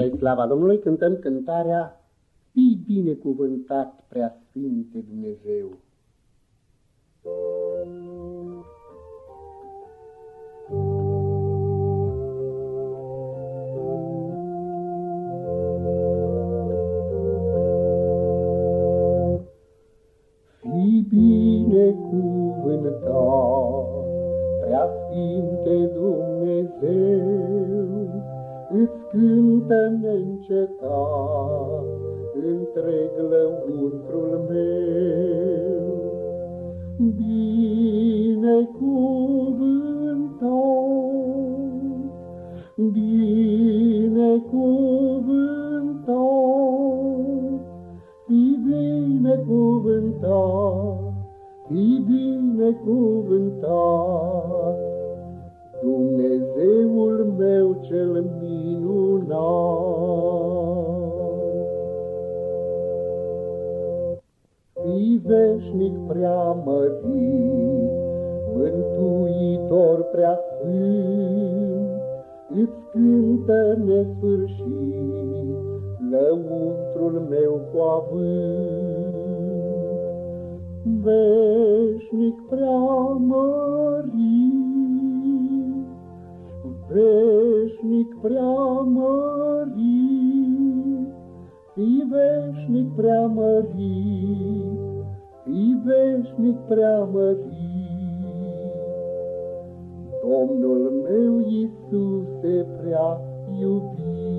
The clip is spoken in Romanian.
Spre slava Domnului cântăm cântarea Fii binecuvântat, prea Sfinte Dumnezeu. Fii binecuvântat, prea Sfinte Dumnezeu, îți cântă neîncetat întreg lăuntrul meu. Binecuvântat, binecuvântat, fi binecuvântat, fi binecuvântat, Fii veșnic preamărit, Mântuitor prea sfânt, Îți cântă nesfârșit, Lăuntrul meu cu avânt. Veșnic preamărit, veșnic preamărit, fi veșnic preamărit, fi veșnic preamărit. Domnul meu Iisuse prea iubit,